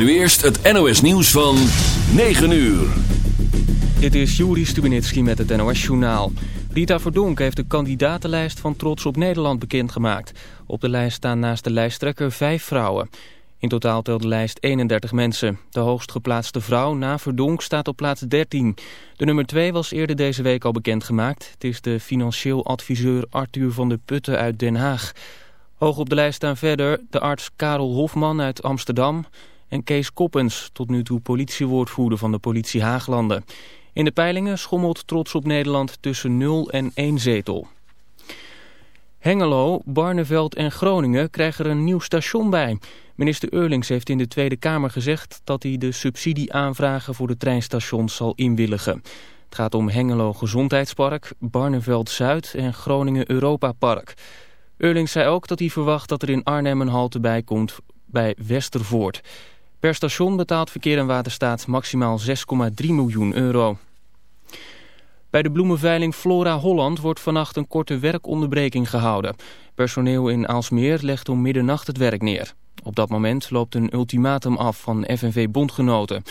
Nu eerst het NOS nieuws van 9 uur. Dit is Juri Stubenitski met het NOS-journaal. Rita Verdonk heeft de kandidatenlijst van Trots op Nederland bekendgemaakt. Op de lijst staan naast de lijsttrekker vijf vrouwen. In totaal telt de lijst 31 mensen. De hoogst geplaatste vrouw na Verdonk staat op plaats 13. De nummer 2 was eerder deze week al bekendgemaakt. Het is de financieel adviseur Arthur van de Putten uit Den Haag. Hoog op de lijst staan verder de arts Karel Hofman uit Amsterdam en Kees Koppens, tot nu toe politiewoordvoerder van de politie Haaglanden. In de peilingen schommelt Trots op Nederland tussen 0 en 1 zetel. Hengelo, Barneveld en Groningen krijgen er een nieuw station bij. Minister Eurlings heeft in de Tweede Kamer gezegd dat hij de subsidieaanvragen voor de treinstations zal inwilligen. Het gaat om Hengelo Gezondheidspark, Barneveld Zuid en Groningen Europa Park. Eurlings zei ook dat hij verwacht dat er in Arnhem een halte bij komt bij Westervoort. Per station betaalt Verkeer en Waterstaat maximaal 6,3 miljoen euro. Bij de bloemenveiling Flora Holland wordt vannacht een korte werkonderbreking gehouden. Personeel in Aalsmeer legt om middernacht het werk neer. Op dat moment loopt een ultimatum af van FNV-bondgenoten.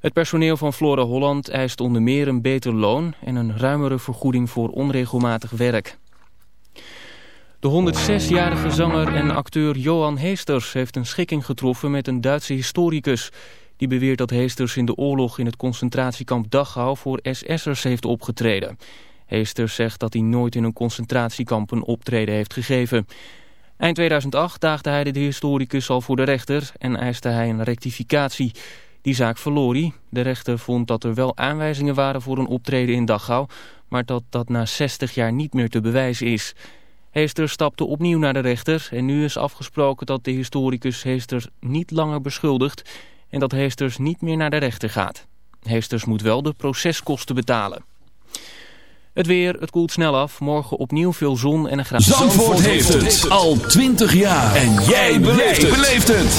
Het personeel van Flora Holland eist onder meer een beter loon... en een ruimere vergoeding voor onregelmatig werk. De 106-jarige zanger en acteur Johan Heesters heeft een schikking getroffen met een Duitse historicus. Die beweert dat Heesters in de oorlog in het concentratiekamp Dachau voor SS'ers heeft opgetreden. Heesters zegt dat hij nooit in een concentratiekamp een optreden heeft gegeven. Eind 2008 daagde hij de historicus al voor de rechter en eiste hij een rectificatie. Die zaak verloor hij. De rechter vond dat er wel aanwijzingen waren voor een optreden in Dachau... maar dat dat na 60 jaar niet meer te bewijzen is... Heester stapte opnieuw naar de rechter en nu is afgesproken dat de historicus Heesters niet langer beschuldigt en dat Heesters niet meer naar de rechter gaat. Heesters moet wel de proceskosten betalen. Het weer, het koelt snel af. Morgen opnieuw veel zon en een graad. Zandvoort, heeft het al 20 jaar. En jij beleeft het.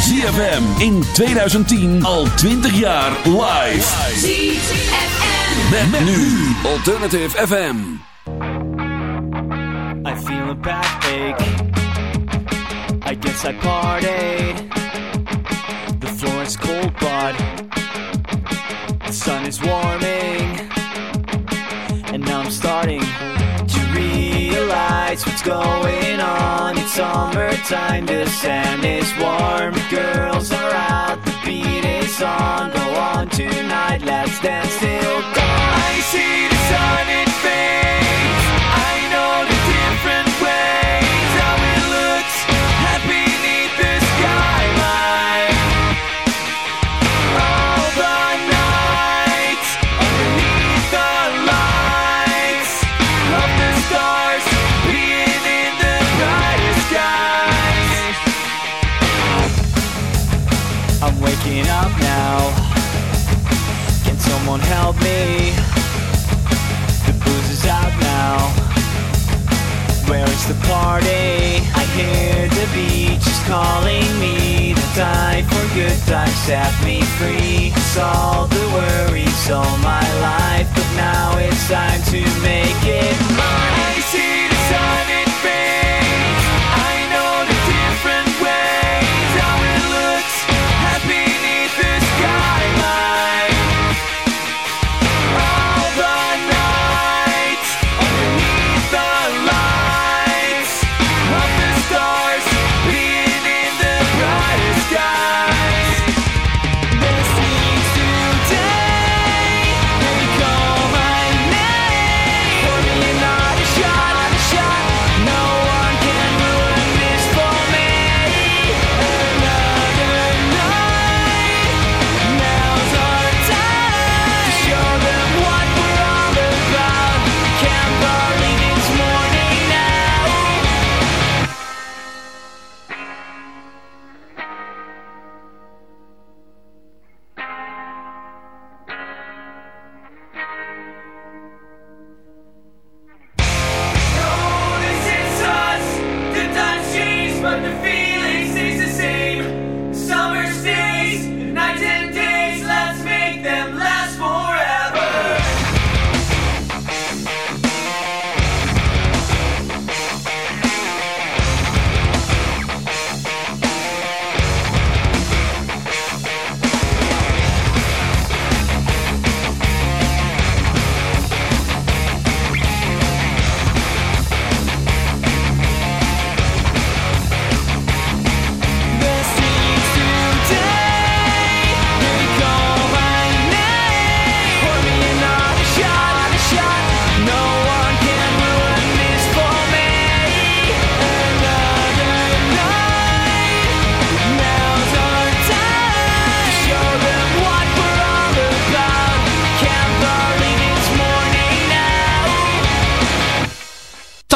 ZFM in 2010 al 20 jaar live. ZFM. Met, nu Alternative FM. I feel a backache. I guess I partied. The floor is cold, but the sun is warming. And now I'm starting to realize what's going on. It's summertime, the sand is warm. Girls are out, the beat is on. Go on tonight, let's dance till dawn. I see the sun, the party? I hear the beach is calling me. The tide for good times set me free. All the worries all my life, but now it's time to make it mine.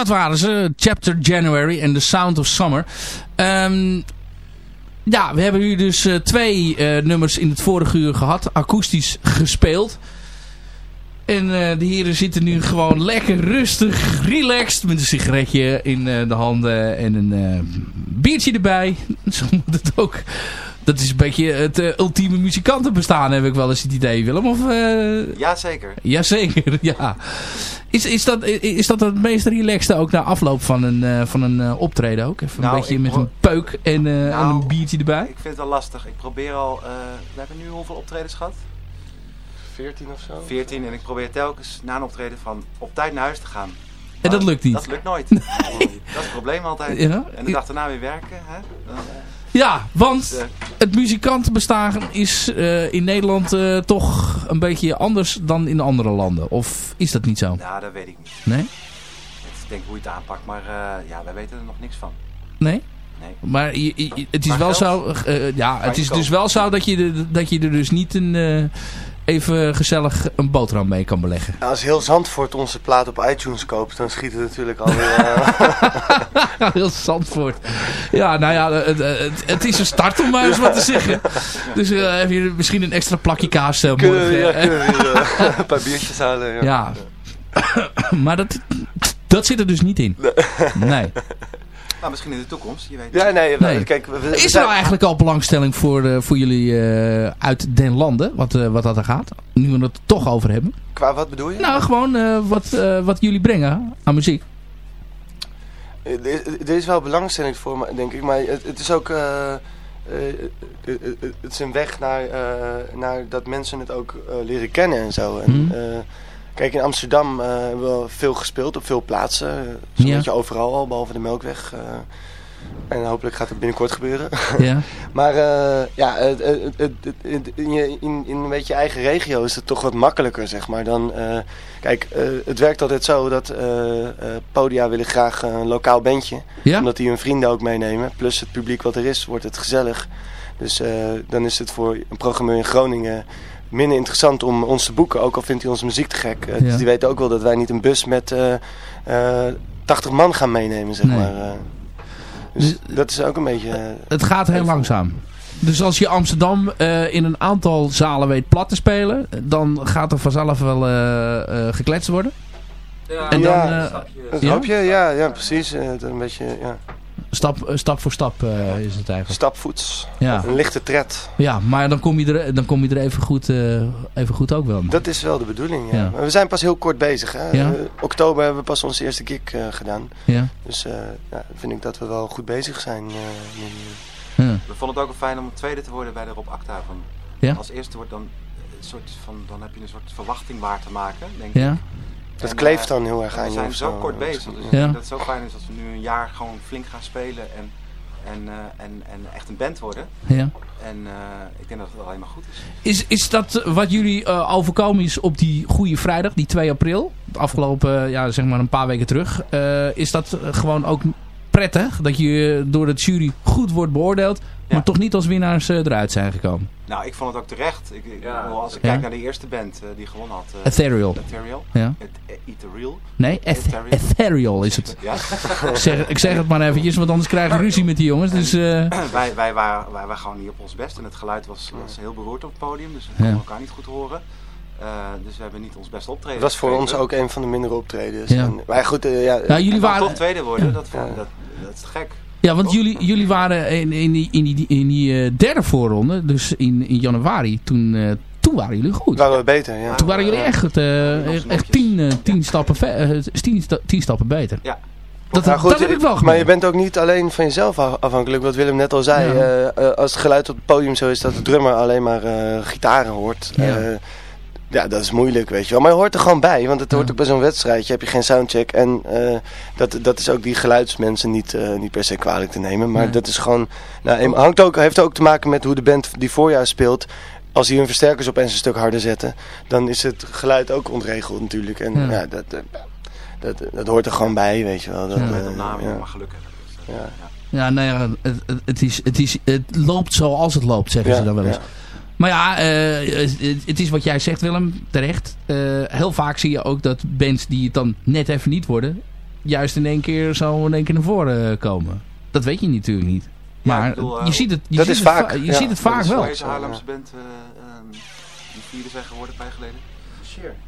Waren ze. Chapter January and The Sound of Summer. Ehm, ja, we hebben nu dus twee nummers in het vorige uur gehad. Akoestisch gespeeld. En uh, de heren zitten nu gewoon lekker rustig, relaxed. Met een sigaretje in de handen en een biertje erbij. Zo moet het ook. Dat is een beetje het ultieme muzikantenbestaan, heb ik wel eens het idee, Willem. Of, Jazeker. Jazeker, ja. Is, is, dat, is dat het meest relaxte ook na afloop van een, van een optreden ook? Even nou, een beetje met een peuk en, nou, en, een biertje erbij? Ik vind het wel lastig. Ik probeer al... we hebben nu hoeveel optredens gehad? 14 of zo? 14 en ik probeer telkens na een optreden van op tijd naar huis te gaan. En dat lukt niet? Dat lukt nooit. dat is het probleem altijd. Ja? En de dag daarna weer werken. Hè? Dan, uh, ja, want het muzikantenbestaan is uh, in Nederland toch een beetje anders dan in andere landen. Of is dat niet zo? Ja, dat weet ik niet. Nee? Ik denk hoe je het aanpakt, maar ja, wij weten er nog niks van. Nee? Nee. Maar je, je, het is maar wel geld? zo, ja, het is dus wel zo dat je, de, dat je er dus niet een even gezellig een boterham mee kan beleggen. Ja, als heel Zandvoort onze plaat op iTunes koopt, dan schiet het natuurlijk alweer... Uh... heel Zandvoort. Ja, nou ja, het, het, het, is een start om maar eens wat te zeggen. Dus uh, heb je misschien een extra plakje kaas uh, morgen. Ja, een paar biertjes halen. Ja. ja. maar dat, dat zit er dus niet in. Nee. Maar misschien in de toekomst, je weet Ja, nee, nee. Kijk, we, we Is er nou eigenlijk al belangstelling voor, uh, voor jullie uh, uit den landen, wat, uh, wat dat er gaat? Nu we het toch over hebben. Qua wat bedoel je? Nou, gewoon wat, wat jullie brengen aan muziek. Er is wel belangstelling voor, denk ik, maar het, het is ook... het is een weg naar, naar dat mensen het ook leren kennen en zo. En, hmm. Kijk, in Amsterdam uh, hebben we veel gespeeld op veel plaatsen. Zo'n ja. beetje overal al, behalve de Melkweg. Uh, en hopelijk gaat het binnenkort gebeuren. Ja. maar uh, ja, het, het, in, in, in een beetje je eigen regio is het toch wat makkelijker, zeg maar. Dan, kijk, het werkt altijd zo dat podia willen graag een lokaal bandje. Ja? Omdat die hun vrienden ook meenemen. Plus het publiek wat er is, wordt het gezellig. Dus dan is het voor een programmeur in Groningen minder interessant om ons te boeken. Ook al vindt hij onze muziek te gek. Uh, Dus die weet ook wel dat wij niet een bus met uh, uh, 80 man gaan meenemen, zeg maar. Eh. dus, dus dat is ook een beetje... het gaat heel langzaam. Dus als je Amsterdam in een aantal zalen weet plat te spelen, dan gaat er vanzelf wel gekletst worden. Ja, en dan, ja, dat hoop je. Ja, ja precies. een beetje, ja. Stap, eh, stap voor stap uh, is het eigenlijk. Stapvoets. Ja. Een lichte tred. Ja, maar dan kom je er, dan kom je er even, goed, uh, even goed ook wel. Dat is wel de bedoeling, ja. ja. We zijn pas heel kort bezig. Hè? Ja? oktober hebben we pas onze eerste gig uh, gedaan. Ja. Dus ja, vind ik dat we wel goed bezig zijn. Ja. We vonden het ook wel fijn om tweede te worden bij de Rob Acta. Van, ja? Als eerste wordt dan, een soort van, dan heb je een soort verwachting waar te maken, denk ja? ik. Dat kleeft dan heel erg aan je. We zijn zo kort bezig. Dus ja. dat het zo fijn is als we nu een jaar gewoon flink gaan spelen en, en, uh, en, en echt een band worden. Ja. En uh, ik denk dat het alleen maar goed is. Is, is dat wat jullie uh, overkomen is op die goede vrijdag, die 2 april? Afgelopen, ja, zeg maar een paar weken terug. is dat gewoon ook prettig dat je door het jury goed wordt beoordeeld, ja. maar toch niet als winnaars eruit zijn gekomen? Nou, ik vond het ook terecht. Ik, ik ja. Als ik kijk naar de eerste band uh, die gewonnen had. Uh, Ethereal. Ethereal. Ja. Ethereal. Nee, Ethereal. Ethereal is het. Ja. zeg, ik zeg het maar eventjes, want anders krijgen we ruzie met die jongens. Dus, uh... wij, wij, waren, wij waren gewoon niet op ons best. En het geluid was, was heel beroerd op het podium. Dus we konden elkaar niet goed horen. Uh, dus we hebben niet ons beste optreden. Dat was voor ons ook een van de mindere optredens. Ja. En, maar goed, uh, ja, nou, jullie waren... toch tweede worden, dat, dat, dat is gek. Ja, want jullie, jullie waren in, in die, in die, in die uh, derde voorronde, dus in, in januari, toen, uh, toen waren jullie goed. Waren we beter, ja. Toen waren jullie echt, echt tien, tien, stappen tien, tien stappen beter. Ja. Dat, goed, dat heb ik wel gemaakt. Maar je bent ook niet alleen van jezelf afhankelijk. Wat Willem net al zei. Ja. Uh, als het geluid op het podium zo is dat de drummer alleen maar uh, gitaren hoort. Ja. Uh, ja, dat is moeilijk, weet je wel. Maar je hoort er gewoon bij, want het hoort ook bij zo'n wedstrijdje. Heb je geen soundcheck. En uh, dat, dat is ook die geluidsmensen niet, uh, niet per se kwalijk te nemen. Maar dat is gewoon... Nou, hangt ook, heeft ook te maken met hoe de band die voorjaar speelt... Als die hun versterkers opeens een stuk harder zetten... dan is het geluid ook ontregeld natuurlijk. En ja, ja dat, dat, dat, hoort er gewoon bij, weet je wel. Dat, ja. uh, met name, ja. maar gelukkig. Ja. Ja, nou ja, het, het, is, het, is, het loopt zoals het loopt, zeggen ze dan wel eens. Maar ja, uh, het is wat jij zegt Willem, terecht. Uh, heel vaak zie je ook dat bands die het dan net even niet worden... juist in één keer zo in één keer naar voren komen. Dat weet je natuurlijk niet. Maar je ziet het, je dat ziet is het vaak. Je ziet het vaak wel. Deze Haarlemse band, die vierde zijn geworden, een paar geleden.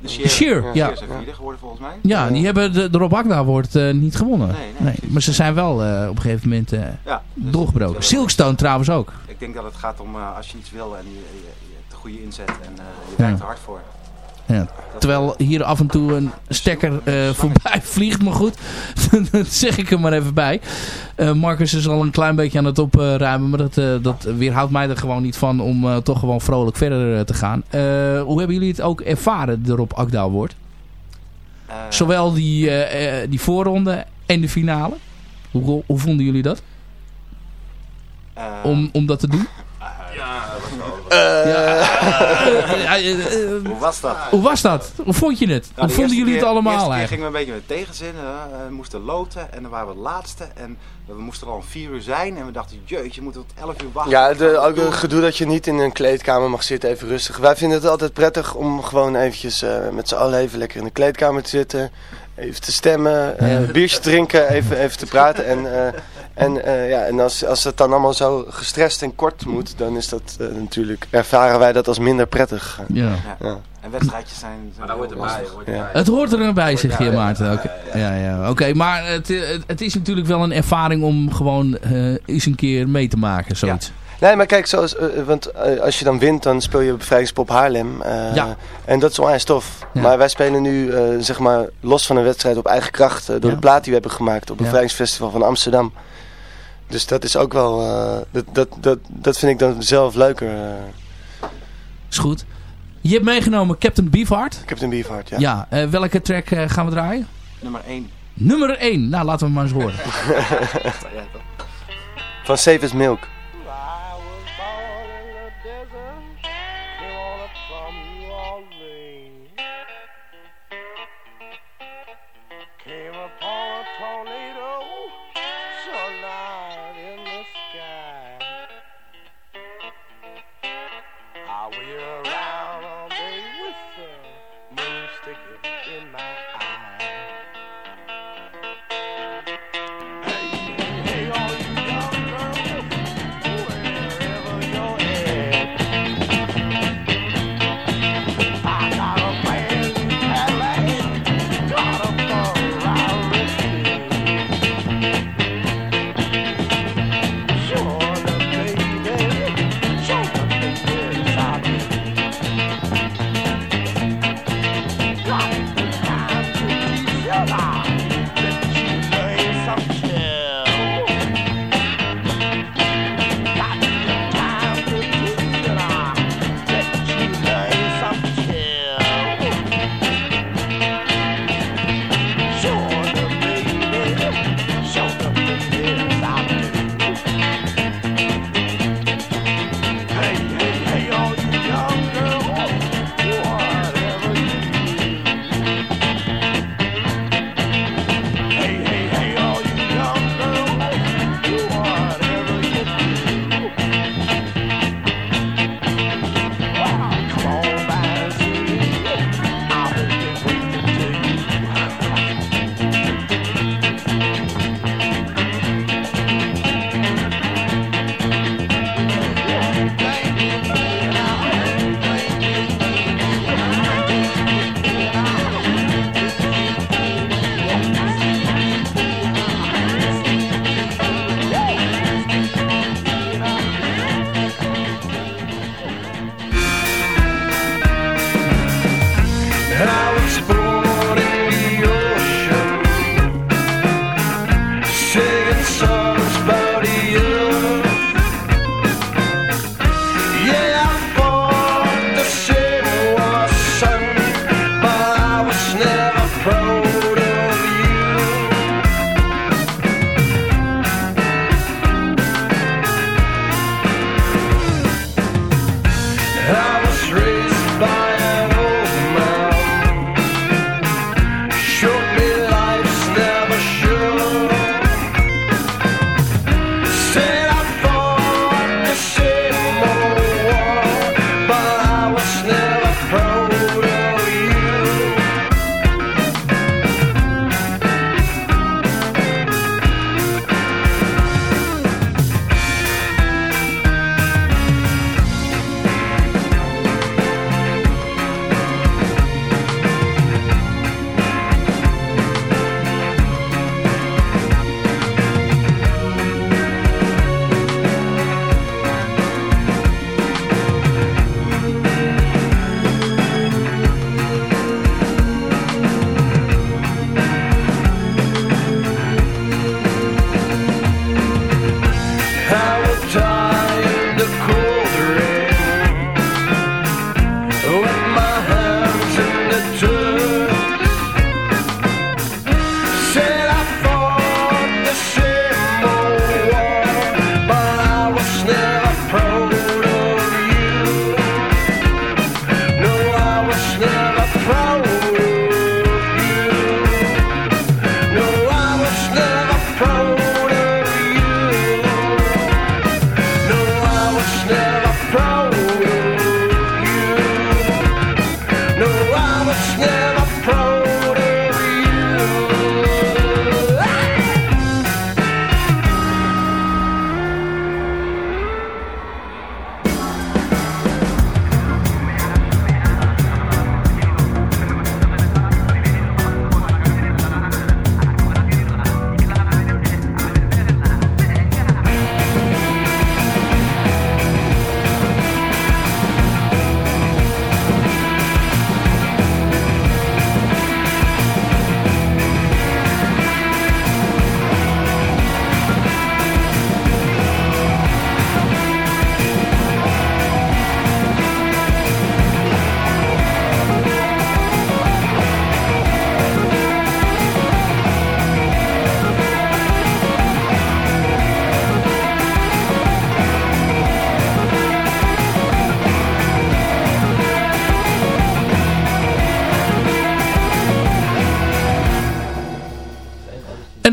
De Sheer. Sheer, ja. geworden volgens mij. Ja, die hebben de, de Rob Agda wordt uh, niet gewonnen. Nee, nee, nee, Maar ze zijn wel uh, op een gegeven moment uh, ja, dus doorgebroken. Silkstone trouwens ook. Ik denk dat het gaat om als je iets wil en je, je, hebt de goede inzet en je werkt er hard voor. Ja. Terwijl hier af en toe een stekker uh, voorbij vliegt, maar goed. dat zeg ik er maar even bij. Uh, Marcus is al een klein beetje aan het opruimen, maar dat, uh, dat weerhoudt mij er gewoon niet van om toch gewoon vrolijk verder te gaan. hoe hebben jullie het ook ervaren, de Rob Akdaal wordt? Zowel die, die voorronde en de finale. Hoe, hoe vonden jullie dat? Om, om dat te doen? Uh, hoe was dat? Hoe was dat? Hoe vond je het? Nou, hoe vonden jullie het allemaal eigenlijk? Gingen we een beetje met tegenzin. we moesten loten en dan waren we het laatste. En we moesten er al om vier uur zijn. En we dachten, jeetje, je moet tot elf uur wachten. Ja, de, ook het gedoe dat je niet in een kleedkamer mag zitten, even rustig. Wij vinden het altijd prettig om gewoon eventjes uh, met z'n allen even lekker in de kleedkamer te zitten even te stemmen, uh, een biertje drinken, even, even te praten. En, uh, en, uh, ja, en als, als het dan allemaal zo gestrest en kort moet, dan is dat natuurlijk, ervaren wij dat als minder prettig. Ja. ja. En wedstrijdjes zijn... Maar dat hoort erbij. Hoort ja. Het hoort erbij, zeg je Maarten. Oké, ja, ja, Oké, maar het, het is natuurlijk wel een ervaring om gewoon eens een keer mee te maken, zoiets. Nee, maar kijk, zoals, uh, want uh, als je dan wint, dan speel je bevrijdingspop Haarlem. Uh, ja. En dat is onwijs tof. Ja. Maar wij spelen nu, zeg maar, los van een wedstrijd op eigen kracht. door de plaat die we hebben gemaakt op het bevrijdingsfestival van Amsterdam. Dus dat is ook wel, dat, dat, dat, dat vind ik dan zelf leuker. Is goed. Je hebt meegenomen Captain Beefheart. Captain Beefheart, ja. Ja, welke track gaan we draaien? Nummer 1. Nummer 1. Nou, laten we hem maar eens horen. van Save as Milk.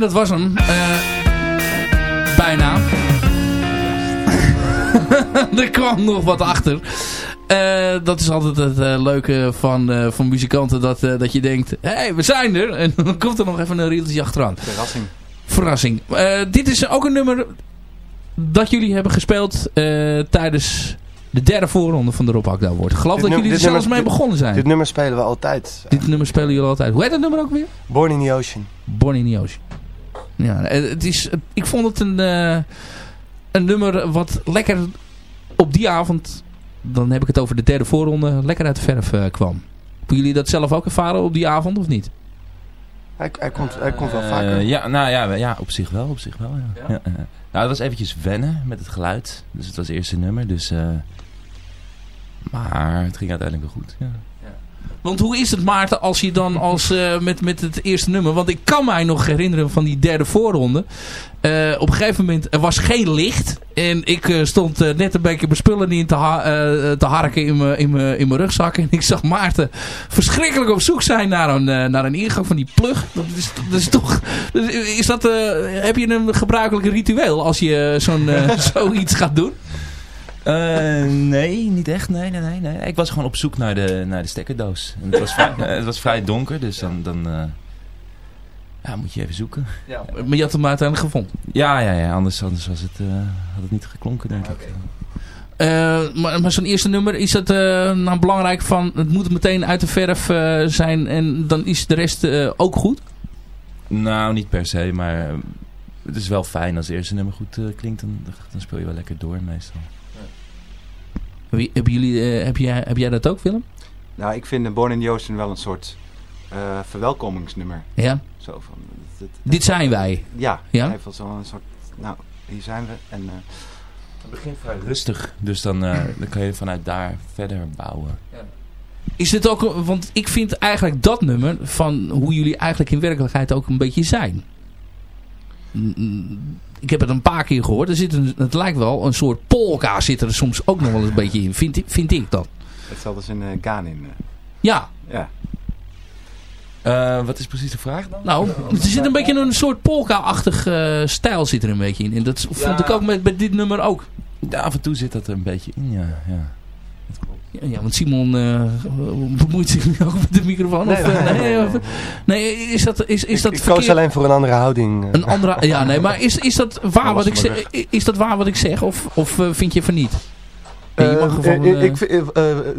Dat was hem. Uh, bijna. er kwam nog wat achter. Uh, dat is altijd het uh, leuke van, uh, van muzikanten. Dat, dat je denkt, hé, hey, we zijn er. En dan komt er nog even een rieltje achteraan. Verrassing. Verrassing. dit is ook een nummer dat jullie hebben gespeeld tijdens de derde voorronde van de Rob Akda wordt. Geloof dat jullie er zelfs mee begonnen zijn. Dit nummer spelen we altijd. Dit nummer spelen jullie altijd. Hoe heet dat nummer ook weer? Born in the Ocean. Born in the Ocean. Ja, het is, ik vond het een, een nummer wat lekker op die avond dan heb ik het over de derde voorronde, lekker uit de verf uh, kwam. Hebben jullie dat zelf ook ervaren op die avond of niet? Hij, hij, komt, hij komt wel uh, vaker. Ja, nou ja, ja, op zich wel. Op zich wel ja. ja? ja nou, het was eventjes wennen met het geluid. Dus het was het eerste nummer. Dus, uh, maar het ging uiteindelijk wel goed. Ja. Want hoe is het Maarten als je dan als, uh, met, met het eerste nummer... Want ik kan mij nog herinneren van die derde voorronde. Uh, op een gegeven moment, er was geen licht. En ik uh, stond net een beetje mijn spullen in te, ha te harken in mijn in in mijn rugzak. En ik zag Maarten verschrikkelijk op zoek zijn naar een, naar een ingang van die plug. Dat is, dat is toch... Is dat, heb je een gebruikelijk ritueel als je zo'n zoiets gaat doen? Uh, nee, niet echt. Nee, nee, nee, nee. Ik was gewoon op zoek naar de, naar de stekkerdoos. En het, was vrij, het was vrij donker, dus dan, dan uh, ja, moet je even zoeken. Ja, maar je had hem uiteindelijk gevonden? Ja, ja, ja. Anders, anders was het, uh, had het niet geklonken, denk ik. maar, maar zo'n eerste nummer, is het nou belangrijk van... Het moet meteen uit de verf zijn en dan is de rest ook goed? Nou, niet per se, maar het is wel fijn als het eerste nummer goed klinkt. Dan, dan speel je wel lekker door meestal. Hebben jullie, uh, heb, jij, heb jij dat ook, Willem? Nou, ik vind Born in the Ocean wel een soort uh, verwelkomingsnummer. Ja? Zo van, Dit zijn wij? Ja, ja? hij heeft wel zo'n soort, nou, hier zijn we. En, uh, het begint vrij rustig, dus dan, dan kan je vanuit daar verder bouwen. Ja. Is het ook, want ik vind eigenlijk dat nummer van hoe jullie eigenlijk in werkelijkheid ook een beetje zijn ik heb het een paar keer gehoord. Er zit een, het lijkt wel een soort polka zit er soms ook nog wel eens een beetje in. Vind, vind ik dan. Hetzelfde als in uh, Ganin. Uh. Ja. Ja. Uh, wat is precies de vraag dan? Nou, er zit een beetje een soort polka-achtig uh, stijl zit er een beetje in. En dat vond ik ook met, met dit nummer ook. Ja, af en toe zit dat er een beetje in, ja. ja. Ja, want Simon uh, bemoeit zich nu ook met de microfoon. Nee, of, nee, nee, nee, is dat is, is dat Ik, ik koos alleen voor een andere houding. Een andere, ja, nee, maar is, is dat waar wat ik zeg? Is dat waar wat ik zeg of, of vind je van niet? Uh, ik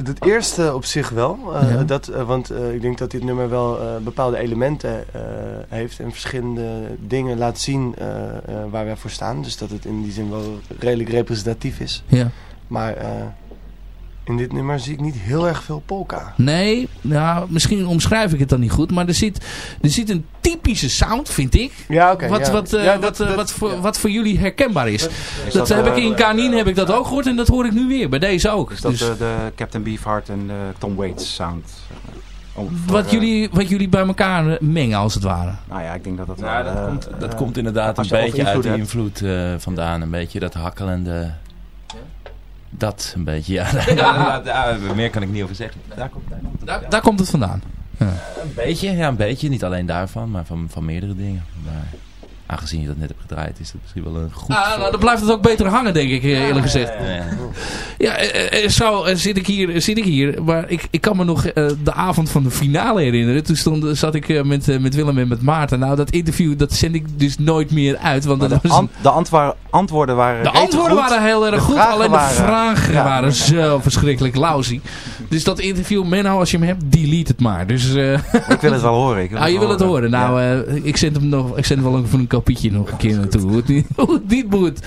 het eerste op zich wel. Ja. dat, want ik denk dat dit nummer wel bepaalde elementen heeft en verschillende dingen laat zien waar wij voor staan. Dus dat het in die zin wel redelijk representatief is. Ja. Maar in dit nummer zie ik niet heel erg veel polka. Nee, nou, misschien omschrijf ik het dan niet goed. Maar er zit, er zit een typische sound, vind ik. Ja, oké. wat, wat, uh, wat, uh, wat, voor, wat voor jullie herkenbaar is. is dat, dat heb ik in Kanin heb ik dat ook gehoord. En dat hoor ik nu weer. Bij deze ook. Is dat dus, de, de Captain Beefheart en de Tom Waits sound? wat, jullie, wat jullie bij elkaar mengen als het ware. Nou ja, ik denk dat dat ja, wel... Dat, komt, dat komt inderdaad een beetje uit die invloed uh, vandaan. Een beetje dat hakkelende... Dat een beetje, ja. ja. meer kan ik niet over zeggen. Daar komt, daar, daar komt het vandaan. Ja. Een beetje, ja, een beetje. Niet alleen daarvan, maar van, van meerdere dingen. Maar aangezien je dat net hebt gedraaid, is dat misschien wel een goed... Ah, nou, dan blijft het ook beter hangen, denk ik, eh, eerlijk gezegd. Ja, ja, ja. Eh, eh, zo zit ik hier, zit ik hier. Maar ik, ik kan me nog de avond van de finale herinneren. Toen stond, zat ik met, met Willem en met Maarten. Nou, dat interview, dat zend ik dus nooit meer uit. Want de, was de antwoorden waren De antwoorden waren heel erg goed. Alleen de vragen waren zo verschrikkelijk lousy. Dus dat interview, Menno, als je hem hebt, delete het maar. Dus, ik wil het wel horen. Ik ah, je wil het horen. Nou, ik zend hem nog, ik zend wel even een kopietje nog een keer naartoe. Hoe het niet, moet. Uh,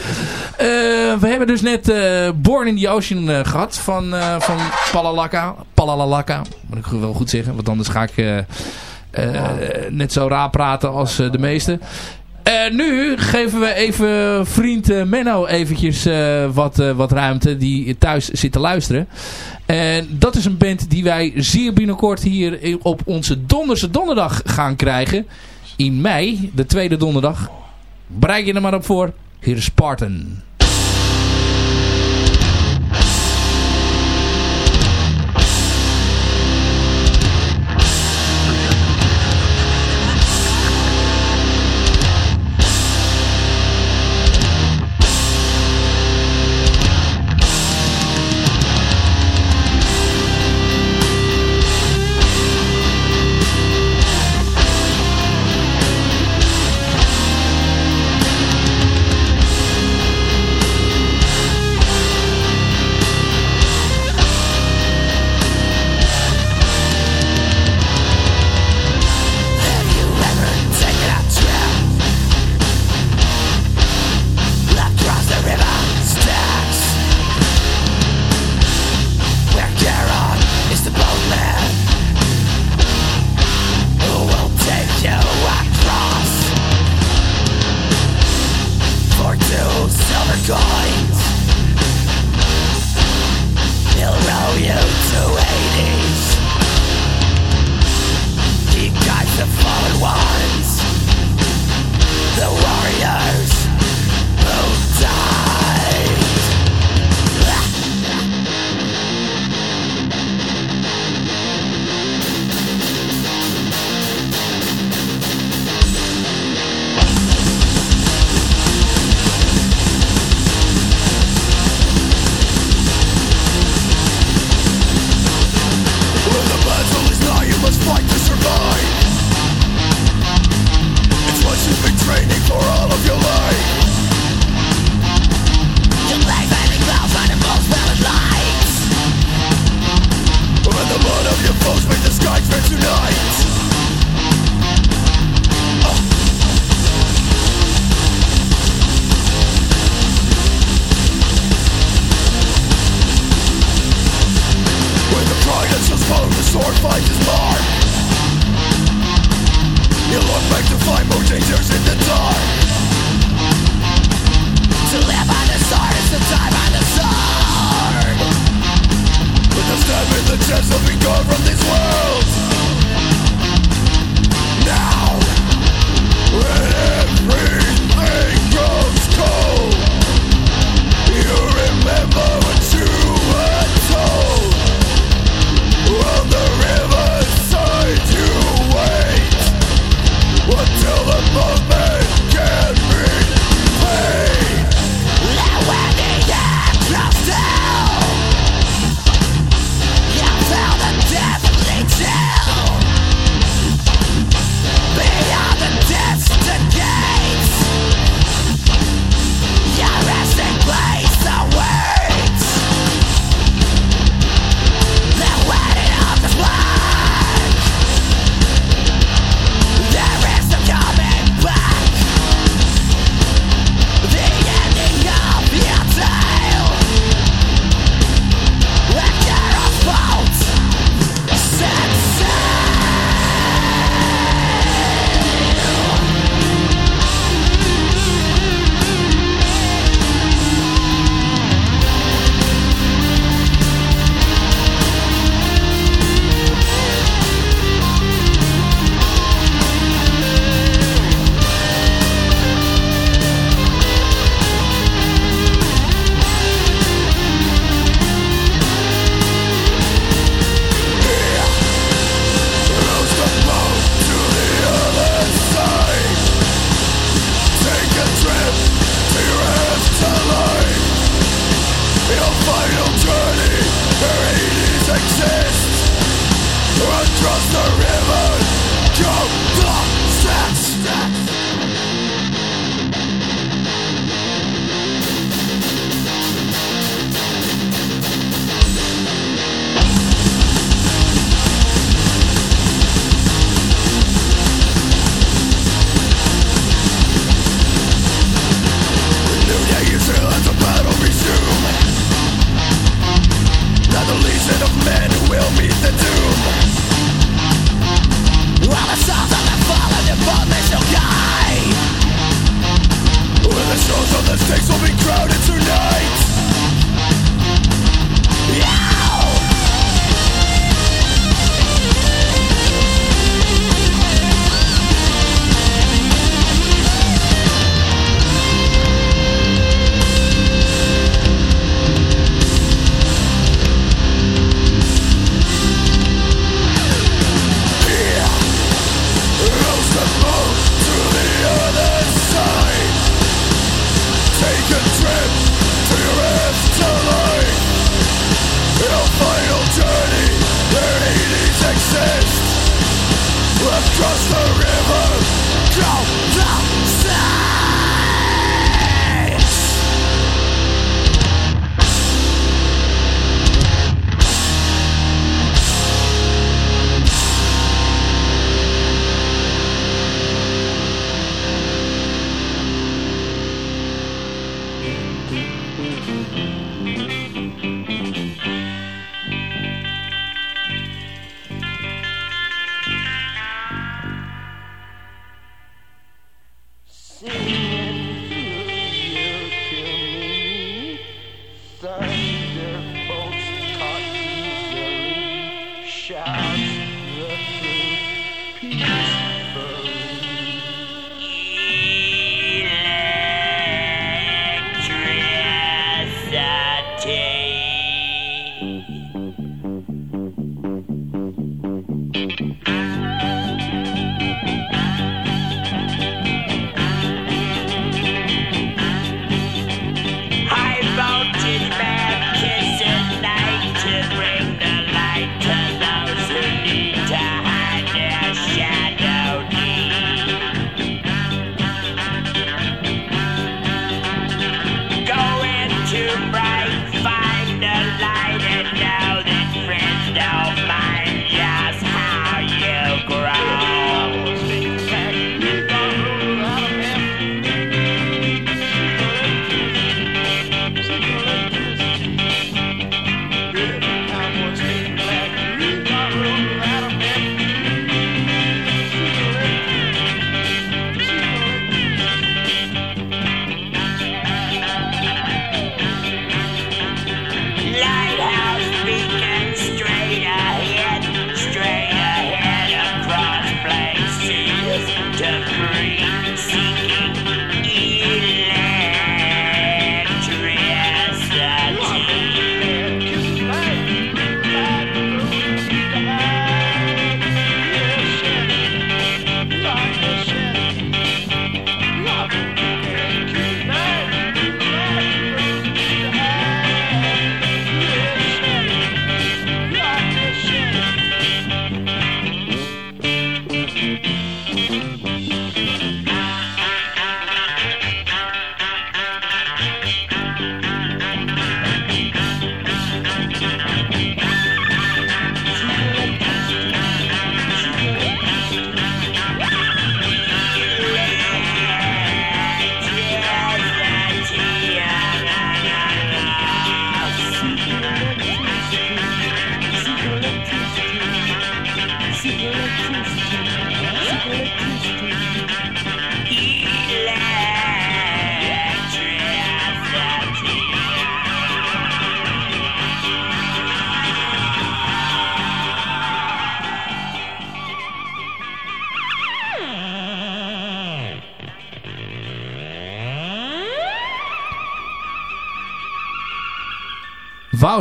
we hebben dus net uh, Born in the Ocean uh, gehad van, van Palalaka. Palalaka, moet ik wel goed zeggen. Want anders ga ik net zo raar praten als de meesten. nu geven we even vriend Menno eventjes wat, wat ruimte die thuis zit te luisteren. En dat is een band die wij zeer binnenkort hier op onze donderse donderdag gaan krijgen. In mei, de tweede donderdag. Bereik je er maar op voor. Hier is Spartan.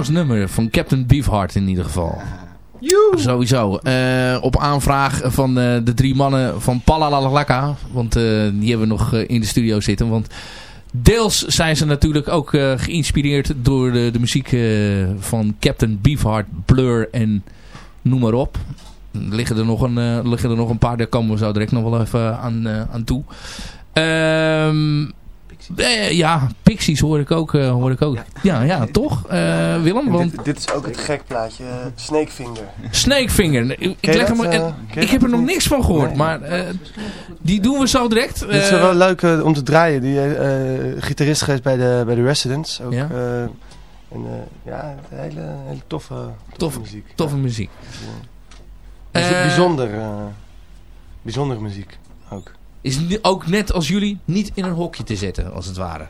Nummer van Captain Beefheart in ieder geval. Sowieso. Uh, op aanvraag van uh, de drie mannen van Palalalaka. Want uh, die hebben we nog in de studio zitten. Want deels zijn ze natuurlijk ook geïnspireerd door de, de muziek van Captain Beefheart, Blur en noem maar op. Er liggen er nog een, liggen er nog een paar, daar komen we zo direct nog wel even aan, aan toe. Ehm eh, ja, Pixies hoor ik ook. Uh, hoor ik ook. Ja, ja, toch uh, Willem? Want... Dit, dit, is ook het gek plaatje. Snakefinger. Snakefinger. Ik, leg hem, ik heb er nog niks van gehoord. Maar die doen we zo direct. Dit is wel leuk om te draaien. Die gitarist geweest bij de, bij de Residents. Ook, ja. en, ja, hele, hele toffe, toffe, muziek. Toffe muziek. Bijzonder, bijzondere muziek ook is ook net als jullie niet in een hokje te zetten, als het ware.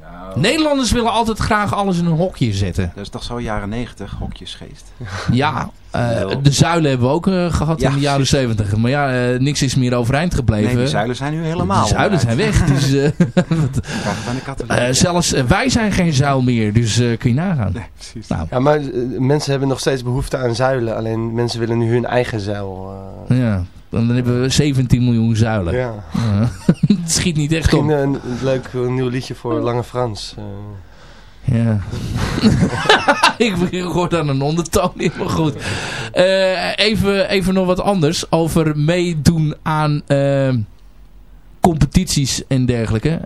Nou. Nederlanders willen altijd graag alles in een hokje zetten. Dat is toch zo jaren negentig, hokjesgeest. Ja, uh, de zuilen hebben we ook uh, gehad in de jaren zeventig. Maar ja, uh, niks is meer overeind gebleven. Nee, de zuilen zijn nu helemaal De zuilen zijn weg. Dus, zelfs wij zijn geen zuil meer, dus kun je nagaan. Nee, precies. Nou. Ja, maar mensen hebben nog steeds behoefte aan zuilen. Alleen mensen willen nu hun eigen zuil. ja. Dan hebben we 17 miljoen zuilen. Ja. het schiet niet echt Misschien op. een leuk nieuw liedje voor Lange Frans. Uh. Ja. ik hoor dan een ondertoon in, maar goed. Uh, even, even nog wat anders over meedoen aan uh, competities en dergelijke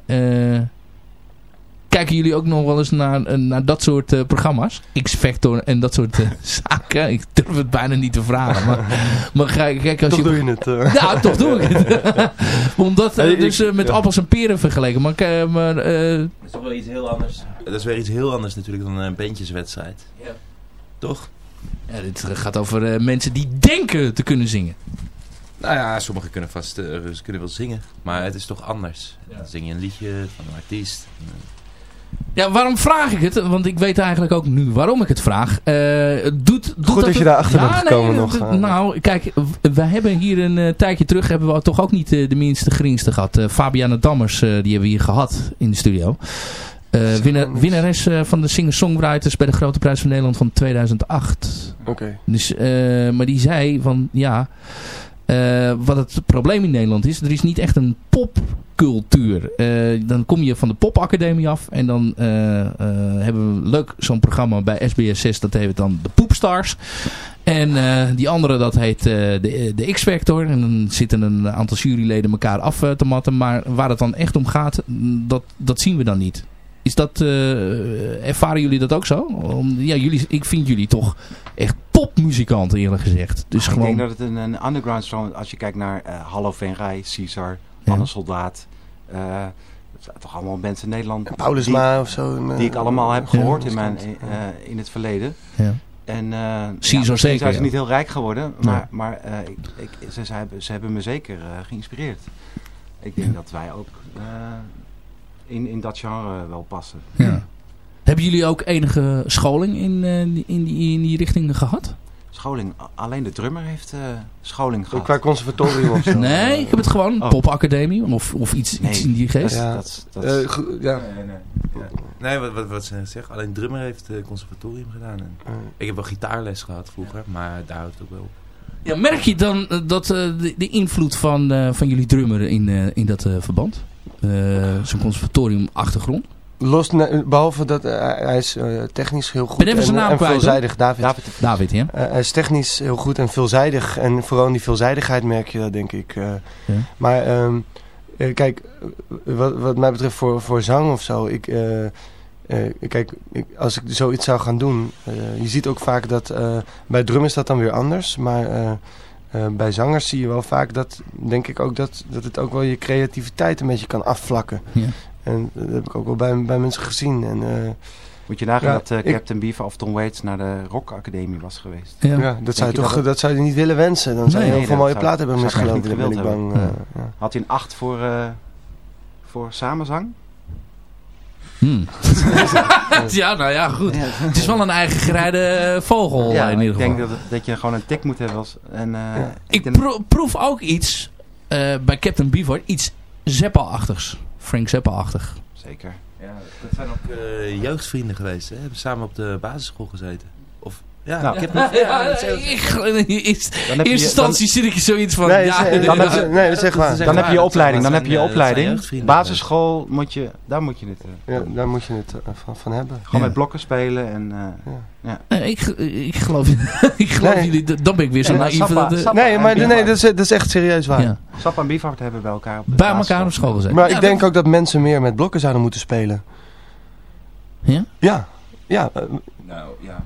kijken jullie ook nog wel eens naar, eh, naar dat soort uh, programma's? X-Factor en dat soort uh, zaken. Ik durf het bijna niet te vragen. Maar, maar kijk, als toch je... doe je het. Uh. Ja, toch doe ik het. Omdat dus met ja. appels en peren vergeleken. Maar, maar dat is toch wel iets heel anders. Dat is weer iets heel anders natuurlijk dan een bandjeswedstrijd. Ja. Toch? Ja, dit gaat over mensen die denken te kunnen zingen. Nou ja, sommigen kunnen vast ze kunnen wel zingen. Maar het is toch anders. Ja. Dan zing je een liedje van een artiest. Ja, waarom vraag ik het? Want ik weet eigenlijk ook nu waarom ik het vraag. Uh, doet, doet Goed dat, dat je daar achter bent gekomen nog. Uh, nou, kijk, we hebben hier een uh, tijdje terug hebben we toch ook niet de minste geringste gehad. Fabiana Dammers, die hebben we hier gehad in de studio. winnaar, winnares van de singer-songwriters bij de Grote Prijs van Nederland van 2008. Oké. Dus, maar die zei van, ja... Uh, wat het probleem in Nederland is, er is niet echt een popcultuur. Uh, dan kom je van de popacademie af en dan uh, hebben we leuk zo'n programma bij SBS 6, dat heet dan de Poepstars. En die andere dat heet de, de X-Factor. En dan zitten een aantal juryleden elkaar af te matten. Maar waar het dan echt om gaat, dat, dat zien we dan niet. Is dat, uh, ervaren jullie dat ook zo? Om, ja, jullie, ik vind jullie toch echt popmuzikanten eerlijk gezegd. Dus ik gewoon... denk dat het een, een underground song, als je kijkt naar uh, Hallo Venray, Caesar, ja. Anne Soldaat. Uh, toch allemaal mensen in Nederland. En Paulusma of zo. Die ik allemaal heb gehoord in, mijn, in het verleden. Ja. En uh, Caesar ja, zeker. zijn ze niet heel rijk geworden, maar, maar uh, ik, ik, ze, ze, hebben, ze hebben me zeker uh, geïnspireerd. Ik denk dat wij ook in, in dat genre wel passen. Ja. Hebben jullie ook enige scholing in, uh, in, die, in die richting gehad? Scholing? Alleen de drummer heeft uh, scholing gehad. Ook qua conservatorium of zo? nee, ik heb het gewoon. Oh. Popacademie of, of iets, nee. iets in die geest. Ja, dat, dat uh, ja. Nee, nee. Ja. nee wat, wat, wat ze zeggen. Alleen drummer heeft uh, conservatorium gedaan. En Ik heb wel gitaarles gehad vroeger, maar daar houdt het ook wel op. Ja, merk je dan dat de, de, invloed van, van jullie drummer in, in dat verband? Uh, zijn conservatorium achtergrond. Los, behalve dat uh, hij is uh, technisch heel goed ben even zijn naam en, en veelzijdig. David. David, David ja. hij is technisch heel goed en veelzijdig. En vooral in die veelzijdigheid merk je dat, denk ik. Ja. Maar um, kijk, wat, wat mij betreft voor, voor zang of zo. Ik, kijk, ik, als ik zoiets zou gaan doen. je ziet ook vaak dat bij drum is dat dan weer anders. Maar uh, bij zangers zie je wel vaak dat, denk ik ook, dat, dat het ook wel je creativiteit een beetje kan afvlakken. Ja. En dat heb ik ook wel bij, bij mensen gezien. En uh, Moet je nagaan Ja, dat eh, ik- Captain Beaver of Tom Waits naar de Rock Academie was geweest. Ja. Ja, dat zou je toch dat- dat zou je niet willen wensen. Dan zou je Nee, heel veel mooie platen hebben ik misgelopen, ben ik bang. eh. Had hij een 8 voor, eh, voor samenzang? Hmm. ja, nou ja, goed. Het is wel een eigen gerijde eh, vogel ja, in ieder ik geval. denk dat, dat je gewoon een tik moet hebben. Als, en, eh, Ja. Ik pro- proef ook iets eh, bij Captain Beaver, iets Zappa-achtigs. Frank Zappa-achtig. Zeker. Ja, dat zijn ook eh, jeugdvrienden geweest. Hè? Hebben samen op de basisschool gezeten. Ja, Nou, ik heb Ja, nog... ja, ik, in eerste Dan instantie zit ik zoiets van... Nee, ja, dan dat heb je- nee, dat is Dan heb je je opleiding. Dan heb je je opleiding. Basisschool moet je, daar moet je het eh, Ja, daar moet je het eh, van, van hebben. gewoon Ja. met blokken spelen. En, eh, Nee, ik, ik geloof, ik geloof Nee. jullie, dan ben ik weer zo naïef. Sappa- dat, eh, Sappa- Nee, maar en nee, dat is, dat is echt serieus waar. ja. Sap en Bivard hebben bij elkaar op de Bij elkaar op school gezeten. Maar Ja, ik denk ook dat mensen meer met blokken zouden moeten spelen. Ja? Ja, ja, Nou, ja.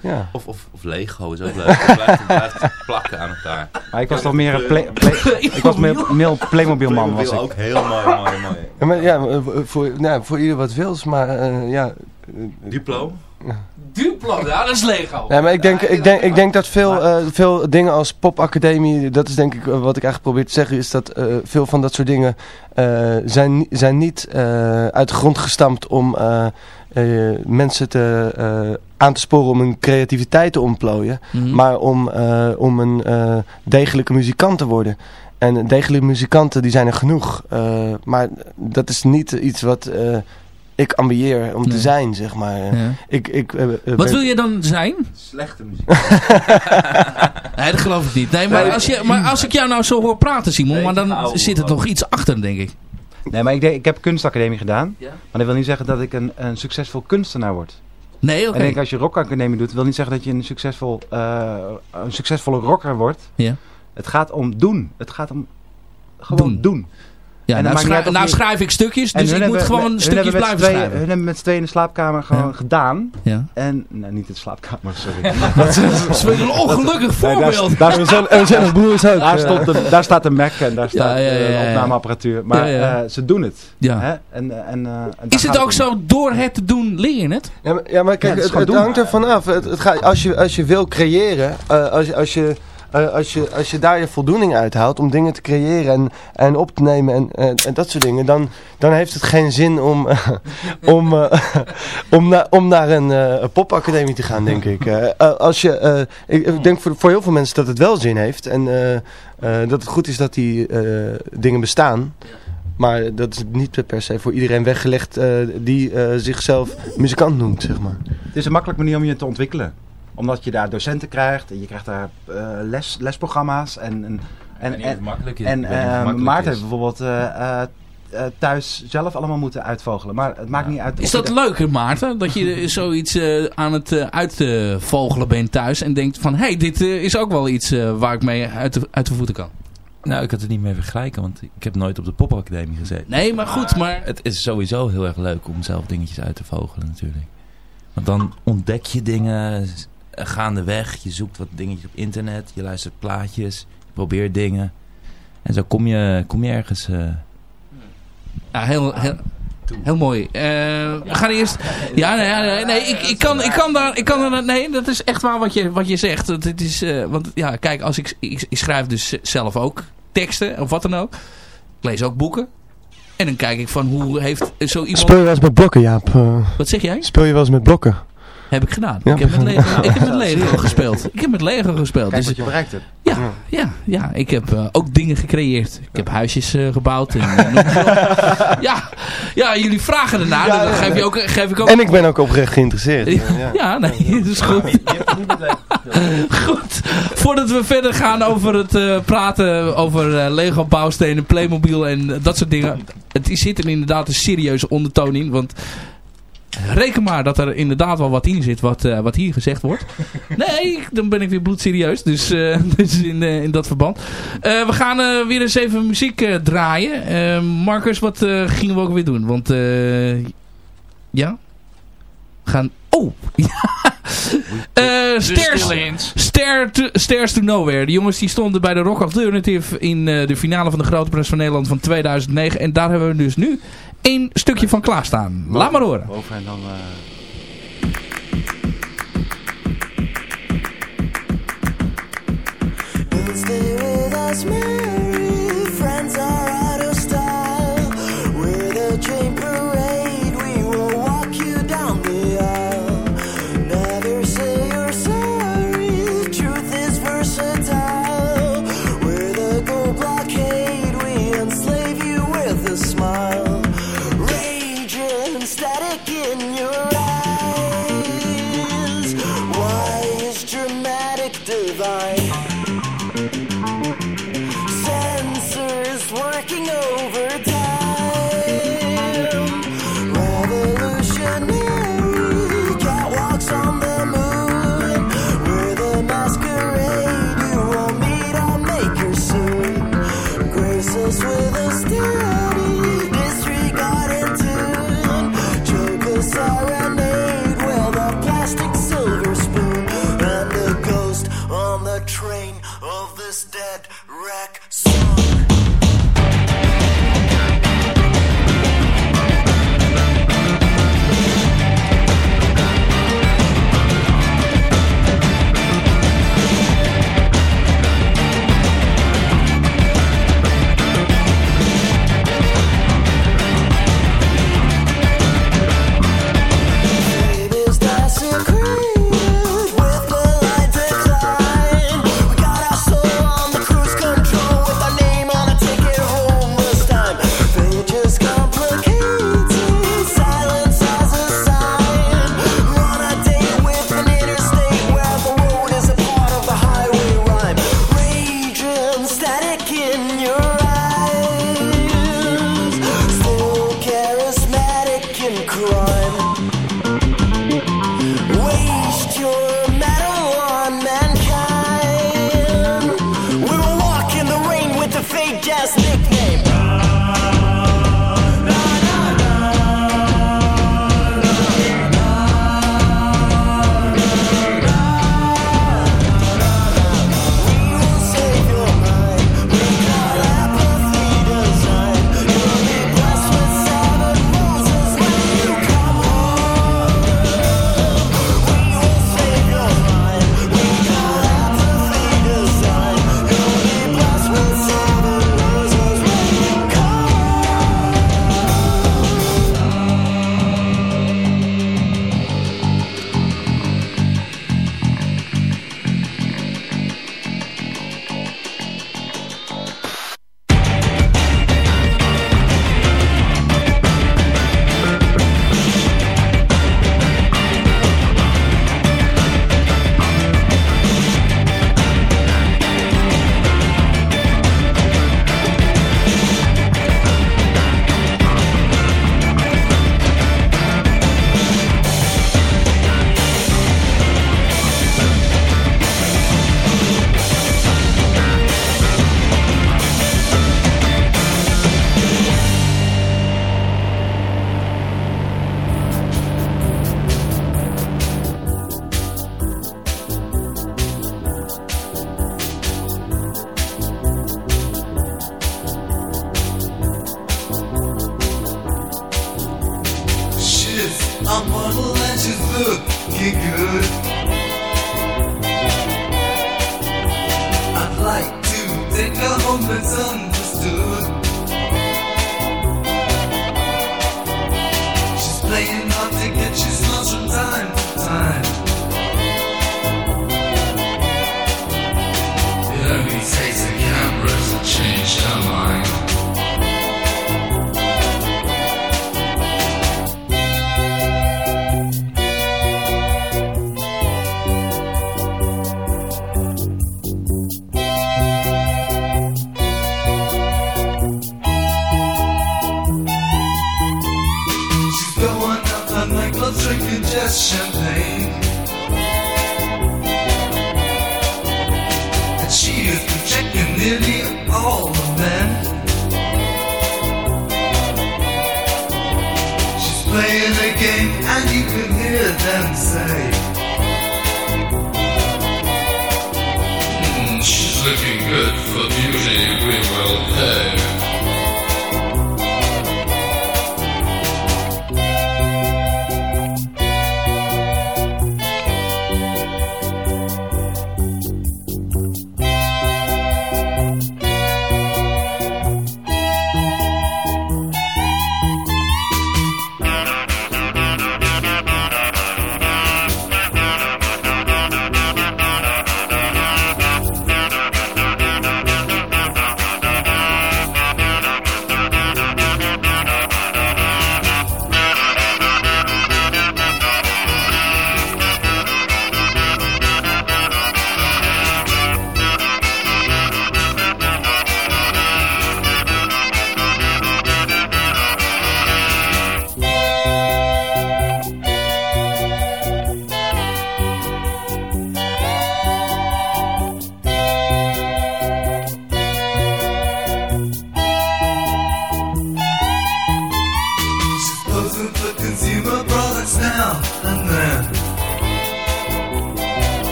Ja. Of, of, of Lego is ook leuk. Het blijft, blijft plakken aan elkaar. Maar ik was toch meer een play, play- ik was meer, meer een Playmobil man was ik. ook heel mooi, mooi, mooi. Ja, maar, ja eh, voor, nou, voor ieder wat wils, maar eh, ja. Duplo. Duplo, ja, dat is Lego. Ja, maar ik denk, ik denk, ik denk dat veel, eh, veel dingen als popacademie, dat is denk ik wat ik eigenlijk probeer te zeggen, is dat eh, veel van dat soort dingen eh, zijn, zijn niet eh, uit de grond gestampt om eh, mensen te, eh, aan te sporen om hun creativiteit te ontplooien, Mhm. maar om, eh, om een eh, degelijke muzikant te worden. En degelijke muzikanten die zijn er genoeg, eh, maar dat is niet iets wat eh, ik ambieer om Nee. te zijn, zeg maar. Ja. Ik, ik, Wat ben- wil je dan zijn? Slechte muziek. Nee, dat geloof ik niet. Nee, maar, als, je, maar als ik jou nou zo hoor praten, Simon, maar dan Oude zit er nog iets achter, denk ik. Nee, maar ik, ik heb kunstacademie gedaan. Ja. Maar dat wil niet zeggen dat ik een, een succesvol kunstenaar word. Nee, oké. En ik denk als je rockacademie doet, wil niet zeggen dat je een, succesvol, eh, een succesvolle rocker wordt. Ja. Het gaat om doen. Het gaat om gewoon Doen. doen. Ja, En nou, dat maakt schrij- niet uit nou schrijf ik stukjes, dus ik moet gewoon stukjes blijven tweeën- schrijven. Hun hebben met z'n tweeën in de slaapkamer gewoon Ja. gedaan. Ja. En, nou niet in de slaapkamer, sorry. Dat is een ongelukkig Nee, voorbeeld. daar, En we zijn, en we zijn nog broers ook. daar, eh. stond de, daar staat de Mac en daar staat ja, ja, eh, ja, een ja. opnameapparatuur. Maar Ja, ja. eh, ze doen het. Ja. Hè? En, en, eh, Is het ook om. zo, door het te doen, leer je het? Ja, maar, ja, maar kijk, Ja, het hangt er vanaf. Het, het gaat, als, je, als je wil creëren, eh, als, je- als, je, eh, als, je, als je daar je voldoening uit haalt om dingen te creëren en, en op te nemen en, en, en dat soort dingen, dan, dan heeft het geen zin om, eh, om, eh, om, na, om naar een, eh, popacademie te gaan, denk ik. Eh, eh, als je, eh, ik, ik denk voor, voor heel veel mensen dat het wel zin heeft en eh, eh, dat het goed is dat die eh, dingen bestaan. Maar dat is niet per se voor iedereen weggelegd eh, die eh, zichzelf muzikant noemt, zeg maar. Het is een makkelijke manier om je te ontwikkelen. Omdat je daar docenten krijgt. En je krijgt daar eh, les, lesprogramma's. En, en, en, en, makkelijk. en eh, Maarten heeft bijvoorbeeld eh, thuis zelf allemaal moeten uitvogelen. Maar het maakt niet uit. Is dat leuker, Maarten? Dat je zoiets eh, aan het eh, uitvogelen bent thuis en denkt van... hé, hey, dit eh, is ook wel iets eh, waar ik mee uit de, uit de voeten kan. Nou, ik had het niet mee vergelijken, want ik heb nooit op de popacademie gezeten. Nee, maar goed, maar... Het is sowieso heel erg leuk om zelf dingetjes uit te vogelen natuurlijk. Want dan ontdek je dingen gaandeweg. Je zoekt wat dingetjes op internet. Je luistert plaatjes. Je probeert dingen. En zo kom je, kom je ergens... eh, Ja, heel, heel, heel mooi. Eh, we gaan eerst... Ja, nee, ja, nee, nee ik, ik, kan, ik kan daar... Ik kan er, nee, dat is echt waar wat je, wat je zegt. Dat Het is, eh, want ja, kijk, als ik, ik, ik schrijf dus zelf ook teksten of wat dan ook. Ik lees ook boeken. En dan kijk ik van hoe heeft zo iemand... Speel je wel eens met blokken, Jaap? Wat zeg jij? speel je wel eens met blokken? Heb ik gedaan. Ja, ik, heb met Lego, ik heb met Lego gespeeld. Ik heb met Lego gespeeld. Kijk Dus wat je bereikt hebt. ja, ja, ja, ik heb eh, ook dingen gecreëerd. Ik heb huisjes eh, gebouwd. En, eh, ja, ja, jullie vragen ernaar. Ja, dan ja, geef, je ook, geef ik ook... En ik ben ook oprecht geïnteresseerd. Ja, Ja. ja, nee, dat is goed. Goed, voordat we verder gaan over het eh, praten over eh, Lego bouwstenen, Playmobil en dat soort dingen. Het is- zit er inderdaad een serieuze ondertoon in, want reken maar dat er inderdaad wel wat in zit wat, eh, wat hier gezegd wordt. Nee, dan ben ik weer bloedserieus, dus, eh, dus in, eh, in dat verband. We gaan weer eens even muziek draaien. Marcus, wat gingen we ook weer doen? Want, eh, ja? We gaan... Oh! Eh, stairs, Stair to, Stairs to Nowhere. De jongens die stonden bij de Rock Alternative in de finale van de Grote Prijs van Nederland van 2009. En daar hebben we dus nu één stukje van klaarstaan. Laat maar horen. Boven en dan... Eh, Mary, friends are out of style with a dream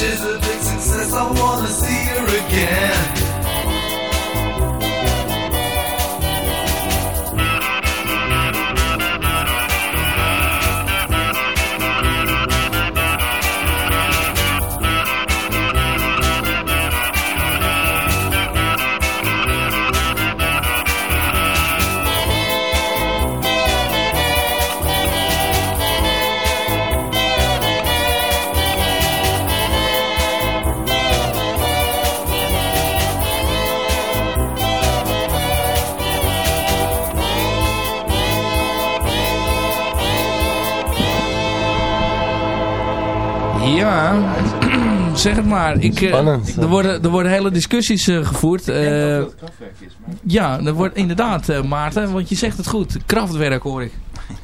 she's a big success, I wanna zeg het maar. Ik, eh, Spannend. er, worden, er worden hele discussies eh, gevoerd. Eh, ja, er wordt inderdaad, eh, Maarten, want je zegt het goed. Kraftwerk hoor ik.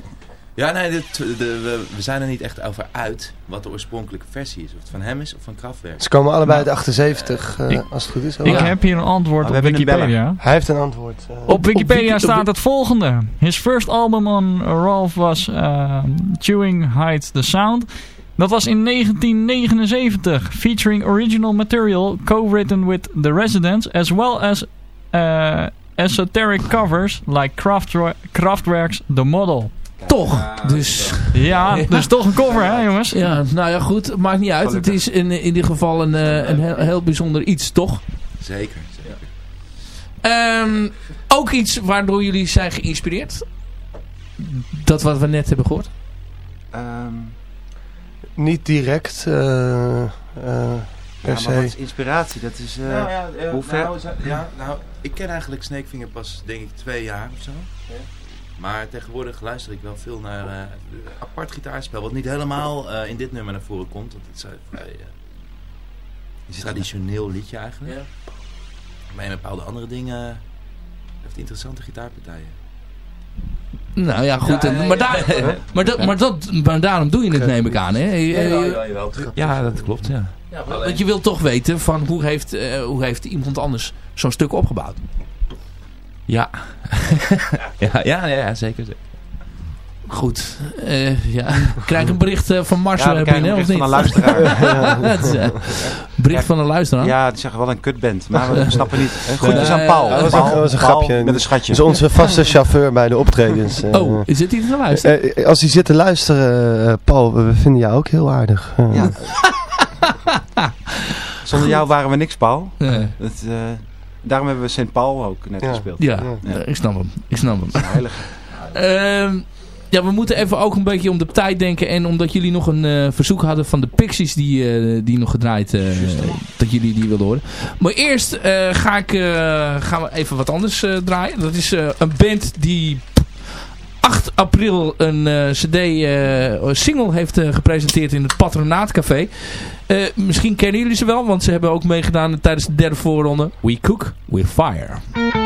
Ja, nee, dit, de, we, we zijn er niet echt over uit wat de oorspronkelijke versie is. Of het van hem is of van Kraftwerk. Ze komen allebei uit 78, eh, als het goed is. Ik heb hier een antwoord Oh, we op Wikipedia. Hij heeft een antwoord. Op Wikipedia Wiki- staat het volgende. His first album on Ralph was uh, Chewing Hides the Sound. Dat was in 1979, featuring original material co-written with The Residents, as well as uh, esoteric covers like Kraftwer Kraftwerk's The Model. Toch, dus... Ja, dus toch een cover hè jongens? Ja, nou ja, goed. Maakt niet uit. Het is in, in ieder geval een, eh, een heel, heel bijzonder iets, toch? Zeker, zeker. Ehm, ook iets waardoor jullie zijn geïnspireerd? Dat wat we net hebben gehoord? Ehm, Niet direct, eh, eh, ja, per maar wat is se. inspiratie? Dat is... eh, Nou ja, hoe ver- nou, ja, nou, ik ken eigenlijk Snakefinger pas denk ik twee jaar of zo. Maar tegenwoordig luister ik wel veel naar eh, apart gitaarspel. Wat niet helemaal eh, in dit nummer naar voren komt. Want het is een vrij eh, een traditioneel liedje eigenlijk. Maar in bepaalde andere dingen heeft interessante gitaarpartijen. Nou ja, goed. Ja, en- maar, ja. daar, maar, dat, maar, dat, maar daarom doe je het, neem ik aan. Hè? Je- je- Ja, dat klopt, ja. Ja, want je wilt toch weten van hoe heeft, eh, hoe heeft iemand anders zo'n stuk opgebouwd. Ja. ja, ja, ja, zeker. zeker. Goed. eh, ja. Ik krijg een bericht eh, van Marcel Ja, krijgen binnen, een of bericht niet? van een luisteraar. Is, eh, bericht van een luisteraar. Ja, die zeggen wel een kutband. Maar we snappen niet. Eh, Goed, is aan Paul. dat was een- Paul, dat was een Paul grapje. Met een schatje. Dat is onze vaste chauffeur bij de optredens. eh. Oh, zit hij te luisteren? Eh, als hij zit te luisteren, eh, Paul, we vinden jou ook heel aardig. Eh, Ja. Zonder jou waren we niks, Paul. Nee. Dat, eh, daarom hebben we St. Paul ook net Ja. gespeeld. Ja, Ja. eh, ik snap hem. Ik snap hem. Dat ja, we moeten even ook een beetje om de tijd denken. En omdat jullie nog een eh, verzoek hadden van de Pixies die, eh, die nog gedraaid, eh, dat jullie die wilden horen. Maar eerst ga ik, gaan we even wat anders draaien. Dat is een band die 8 april een cd, single heeft gepresenteerd in het Patronaatcafé. Misschien kennen jullie ze wel, want ze hebben ook meegedaan tijdens de derde voorronde. We Cook With Fire.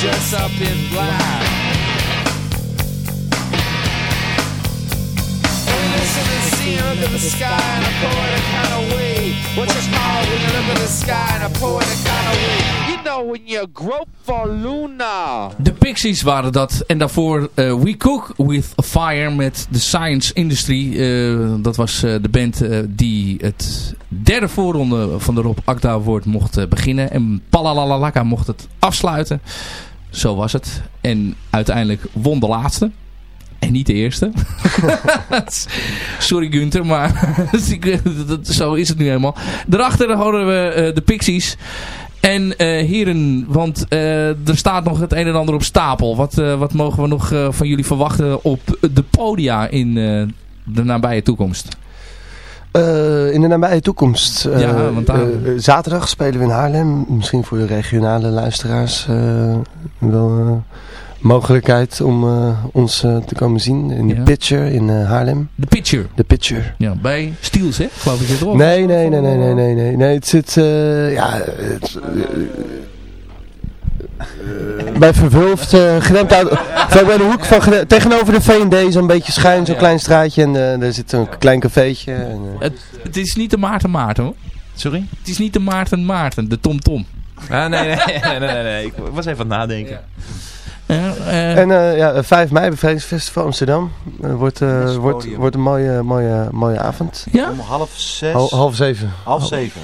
dress up in black. We listen to and look the sky in a poetic kind of way. What you call when you the sky in a poetic kind of way? You know when you grope for Luna. De Pixies waren dat. En daarvoor eh, We Cook With Fire met de Science Industry. Eh, dat was eh, de band die het derde voorronde van de Rob Akda Award mocht beginnen. En Palalalaka mocht het afsluiten. Zo was het. En uiteindelijk won de laatste. En niet de eerste. Sorry Gunther, maar dat- zo is het nu helemaal. Daarachter horen we eh, de Pixies. En eh, heren, want eh, er staat nog het een en ander op stapel. Wat, wat mogen we nog van jullie verwachten op de podia in de nabije toekomst? Eh, in de nabije toekomst. eh, Ja, want daar- eh, zaterdag spelen we in Haarlem. Misschien voor de regionale luisteraars eh, wel eh, mogelijkheid om eh, ons eh, te komen zien. In de. Pitcher in eh, Haarlem. De Pitcher. De Pitcher. Ja, bij Stiels, hè? Geloof ik toch? Nee, nee, nee, nee, nee, nee, nee. Nee, het zit, eh, ja, het, eh, bij Verwulft, uh, Gedempt uit, bij de hoek van, tegenover de V&D, zo'n beetje schuin, zo'n klein straatje en eh, daar zit een klein cafeetje. En, eh, Het, het is niet de Maarten Maarten, hoor. Sorry? Het is niet de Maarten Maarten, de Tom Tom. Ah, nee, nee, nee, nee, nee, nee. Ik was even aan het nadenken. En eh, ja, 5 mei, Bevrijdingsfestival Amsterdam. Eh, wordt, eh, wordt, wordt een mooie, mooie, mooie avond. Ja? Om half zes. Hal- half zeven. Half zeven.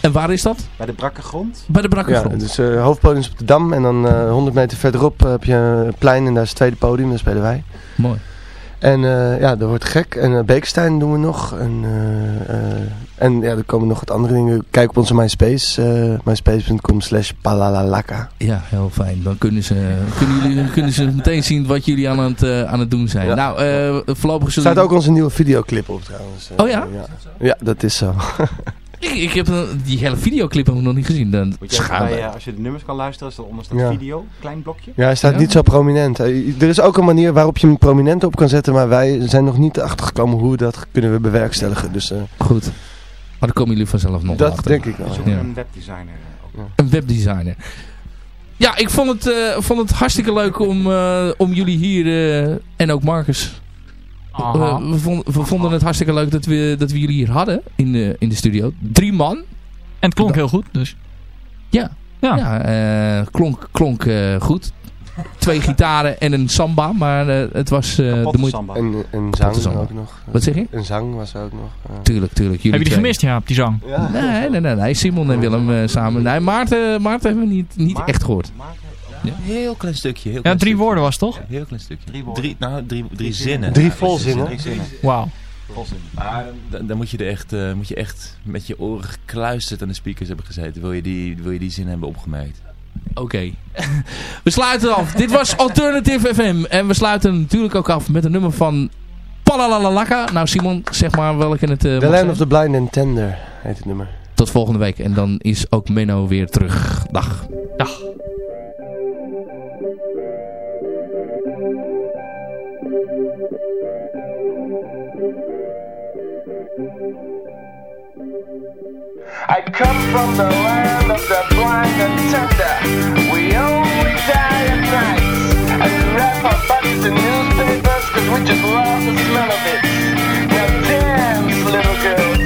En waar is dat? Bij de brakke grond. Bij de brakke Ja, grond. dus eh hoofdpodium is op de Dam en dan eh 100 meter verderop eh, heb je een plein en daar is het tweede podium, daar spelen wij. Mooi. En eh, ja, dat wordt gek. En eh Beekstein doen we nog. En, eh, en ja, er komen nog wat andere dingen. Kijk op onze MySpace. myspace.com slash palalalaka. Ja, heel fijn. Dan kunnen ze, kunnen jullie, kunnen ze meteen zien wat jullie aan het, aan het doen zijn. Ja. Nou, voorlopig Er zullen staat ook onze nieuwe videoclip op trouwens. Oh ja? ja? Ja, dat is zo. Ik, ik heb die hele videoclip heb ik nog niet gezien. Dan bij, eh, als je de nummers kan luisteren, is er onder staat Ja. video, klein blokje. Ja, hij staat Ja? niet zo prominent. Eh, Er is ook een manier waarop je hem prominent op kan zetten, maar wij zijn nog niet achtergekomen hoe we dat kunnen we bewerkstelligen. Dus eh, Goed. Maar dan komen jullie vanzelf nog dat achter. denk ik wel. Ja. een webdesigner. ook. Een webdesigner. Ja, ik vond het, eh, vond het hartstikke leuk om, eh, om jullie hier, eh, en ook Marcus, Eh, we, vonden, we vonden het hartstikke leuk dat we, dat we jullie hier hadden in de, in de studio. Drie man. En het klonk heel goed, dus. Ja. Ja. Ja, eh, klonk, klonk eh, goed. Twee gitaren en een samba, maar eh, het was eh, de moeite. samba. En een zang ook nog. Wat zeg je? Een zang was er ook nog. Tuurlijk, tuurlijk. Jullie Heb je die gemist, ja, op die zang? Ja. Nee, nee, nee, nee. Simon en Willem samen. Nee, Maarten, Maarten hebben we niet, niet Maarten- echt gehoord. Maarten- Heel klein stukje. Heel Ja, klein drie stukje. woorden was het toch? Ja, heel klein stukje. Drie woorden. Drie, nou, drie, drie zinnen. Drie Ja, volzinnen. Drie zinnen. Wauw. Volzin. Maar dan, dan moet, je er echt, eh, moet je echt met je oren gekluisterd aan de speakers hebben gezeten. Wil je die, wil je die zin hebben opgemerkt? Oké. we sluiten af. Dit was Alternative FM. En we sluiten natuurlijk ook af met een nummer van Palalalaka. Nou Simon, zeg maar welke het eh, The Land of the Blind and Tender heet het nummer. Tot volgende week. En dan is ook Menno weer terug. Dag. Dag. I come from the land of the blind and tender. We only die at night. And wrap our bodies in newspapers cause we just love the smell of it. Now dance, little girl,